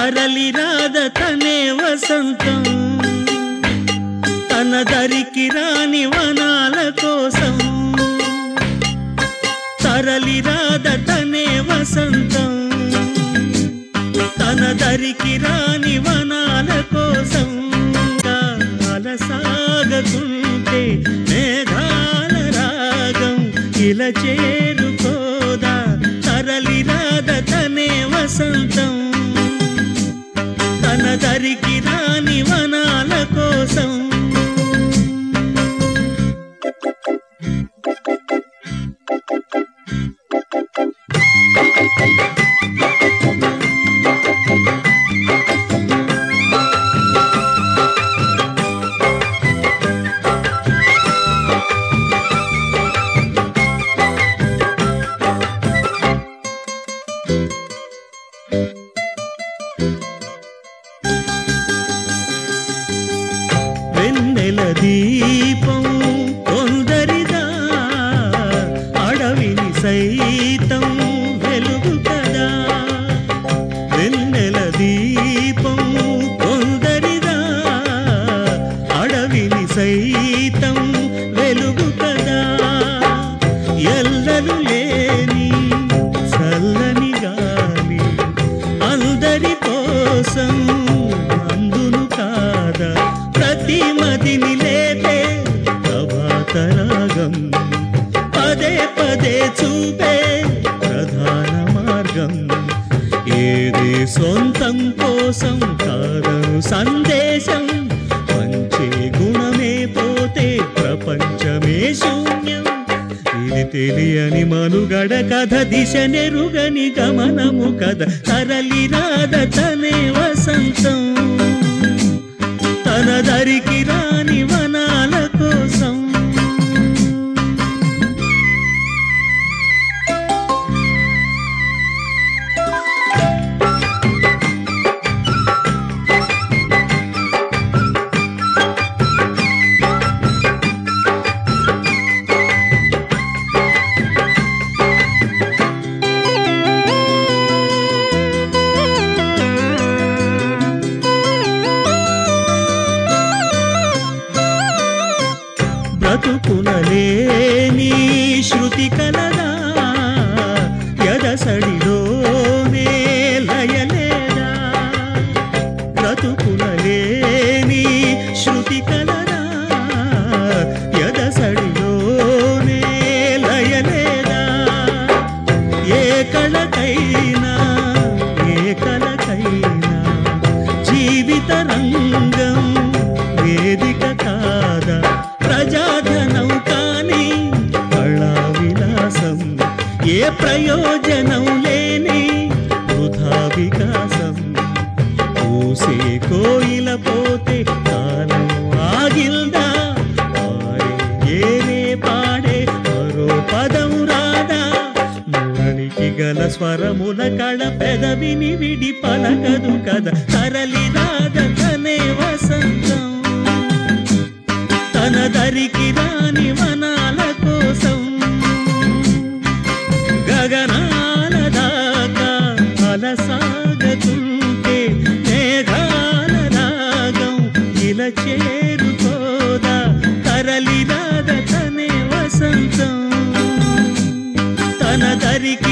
తరలి రాద తనే వసంతం. తన దరికి రాని వనాల కోసం. తరలి రాద తనే వసంతం. తన దరికి రాని వనాల కోసం. అలసాగకుంటే మేఘాల రాగం ఇలా చేరుకోదా. తరలి రాద తనే వసంతం. తన దరికి రాని వనాల కోసం. కోసం అందును కాదా? ప్రతి మదిని లేపే ప్రభాతరాగం పదే పదే చూపే ప్రధాన మార్గం. ఏది సొంతం కోసం కాదను సందేశం. మంచి గుణమే పోతే ప్రపంచమే శూన్యం తెలియని మనుగడ కథ దిశ నెరుగని గమనము కథ. తరలి రాద తనే వసంతం. తన దరికి రా బ్రతుకునలేని శృతి కలదా ఎదసడిలోనే ప్రయోజనం లేని వృధా వికాసం. పూసే కోయిల పోతే కాలం ఆగిల్దా? పాడే ఏనే పాడే? మరో పదం రాదా? మురళికి గల స్వరముల కళ పెదవిని విడి పలకదు కదా? తరలి రాద వసంతం. తన దరికి రాని మన ఇలా చేరుకోదా తరలిరాద తనే వసంతం. తన దరికి